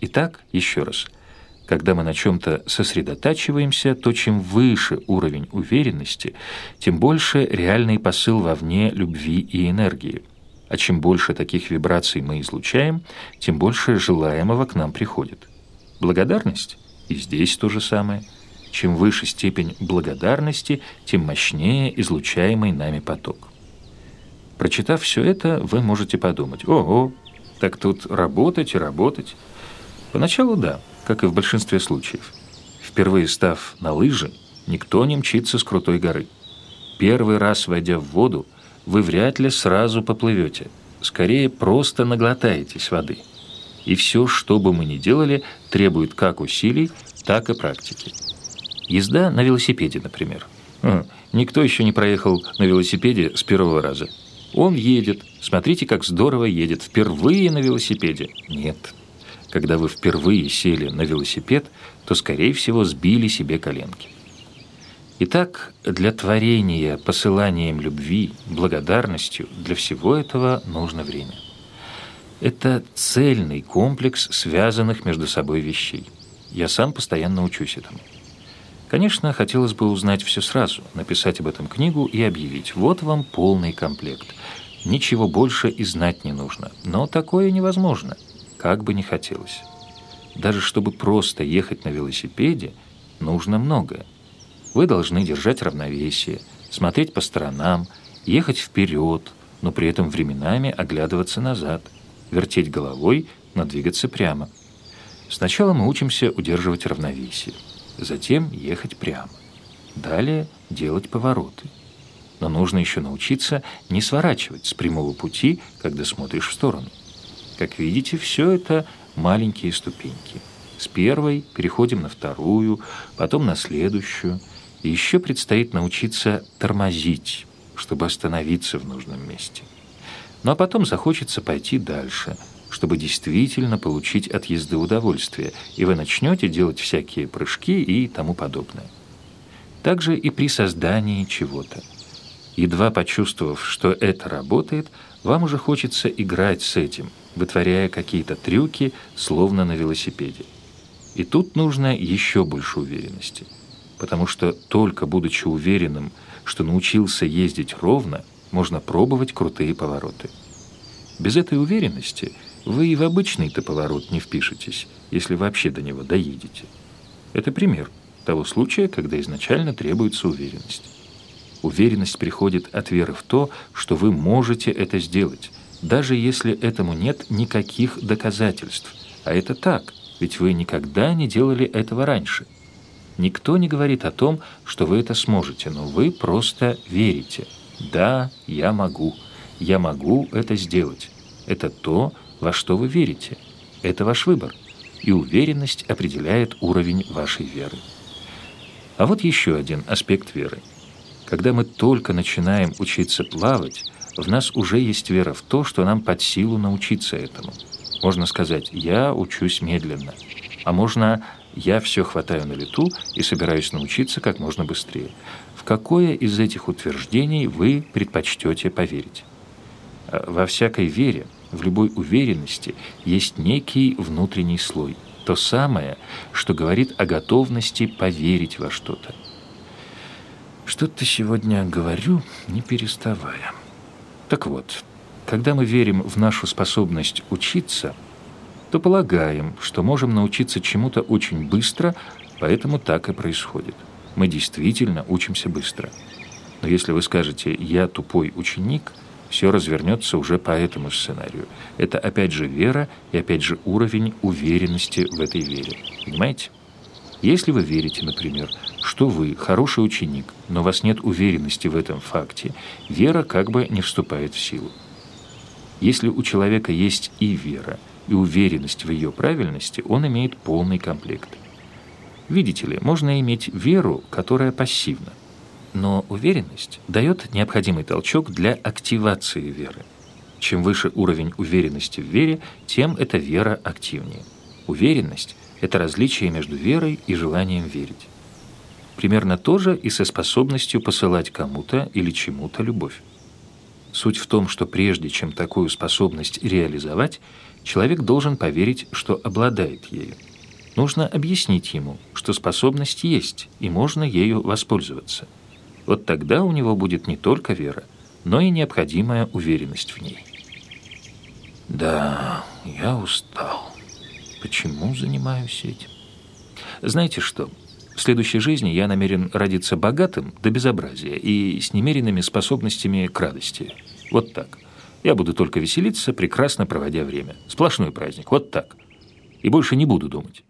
Итак, еще раз. Когда мы на чем-то сосредотачиваемся, то чем выше уровень уверенности, тем больше реальный посыл вовне любви и энергии. А чем больше таких вибраций мы излучаем, тем больше желаемого к нам приходит. Благодарность? И здесь то же самое. Чем выше степень благодарности, тем мощнее излучаемый нами поток. Прочитав все это, вы можете подумать, ого, так тут работать и работать. Поначалу да, как и в большинстве случаев. Впервые став на лыжи, никто не мчится с крутой горы. Первый раз, войдя в воду, вы вряд ли сразу поплывете. Скорее, просто наглотаетесь воды. И все, что бы мы ни делали, требует как усилий, так и практики. Езда на велосипеде, например. Никто еще не проехал на велосипеде с первого раза. Он едет. Смотрите, как здорово едет. Впервые на велосипеде. Нет. Когда вы впервые сели на велосипед, то, скорее всего, сбили себе коленки. Итак, для творения посыланием любви, благодарностью, для всего этого нужно время. Это цельный комплекс связанных между собой вещей. Я сам постоянно учусь этому. Конечно, хотелось бы узнать все сразу, написать об этом книгу и объявить. Вот вам полный комплект. Ничего больше и знать не нужно. Но такое невозможно, как бы ни хотелось. Даже чтобы просто ехать на велосипеде, нужно многое. Вы должны держать равновесие, смотреть по сторонам, ехать вперед, но при этом временами оглядываться назад, вертеть головой, но двигаться прямо. Сначала мы учимся удерживать равновесие, затем ехать прямо. Далее делать повороты. Но нужно еще научиться не сворачивать с прямого пути, когда смотришь в сторону. Как видите, все это маленькие ступеньки. С первой переходим на вторую, потом на следующую – и еще предстоит научиться тормозить, чтобы остановиться в нужном месте. Ну а потом захочется пойти дальше, чтобы действительно получить от езды удовольствие, и вы начнете делать всякие прыжки и тому подобное. Также и при создании чего-то. Едва почувствовав, что это работает, вам уже хочется играть с этим, вытворяя какие-то трюки, словно на велосипеде. И тут нужно еще больше уверенности – потому что только будучи уверенным, что научился ездить ровно, можно пробовать крутые повороты. Без этой уверенности вы и в обычный-то поворот не впишетесь, если вообще до него доедете. Это пример того случая, когда изначально требуется уверенность. Уверенность приходит от веры в то, что вы можете это сделать, даже если этому нет никаких доказательств. А это так, ведь вы никогда не делали этого раньше – Никто не говорит о том, что вы это сможете, но вы просто верите. Да, я могу. Я могу это сделать. Это то, во что вы верите. Это ваш выбор. И уверенность определяет уровень вашей веры. А вот еще один аспект веры. Когда мы только начинаем учиться плавать, в нас уже есть вера в то, что нам под силу научиться этому. Можно сказать «я учусь медленно», а можно я все хватаю на лету и собираюсь научиться как можно быстрее. В какое из этих утверждений вы предпочтете поверить? А, во всякой вере, в любой уверенности есть некий внутренний слой. То самое, что говорит о готовности поверить во что-то. Что-то сегодня говорю, не переставая. Так вот, когда мы верим в нашу способность учиться – то полагаем, что можем научиться чему-то очень быстро, поэтому так и происходит. Мы действительно учимся быстро. Но если вы скажете «я тупой ученик», все развернется уже по этому сценарию. Это опять же вера и опять же уровень уверенности в этой вере. Понимаете? Если вы верите, например, что вы хороший ученик, но у вас нет уверенности в этом факте, вера как бы не вступает в силу. Если у человека есть и вера, и уверенность в ее правильности, он имеет полный комплект. Видите ли, можно иметь веру, которая пассивна, но уверенность дает необходимый толчок для активации веры. Чем выше уровень уверенности в вере, тем эта вера активнее. Уверенность – это различие между верой и желанием верить. Примерно то же и со способностью посылать кому-то или чему-то любовь. Суть в том, что прежде чем такую способность реализовать, человек должен поверить, что обладает ею. Нужно объяснить ему, что способность есть, и можно ею воспользоваться. Вот тогда у него будет не только вера, но и необходимая уверенность в ней. Да, я устал. Почему занимаюсь этим? Знаете что? В следующей жизни я намерен родиться богатым до безобразия и с немеренными способностями к радости. Вот так. Я буду только веселиться, прекрасно проводя время. Сплошной праздник. Вот так. И больше не буду думать.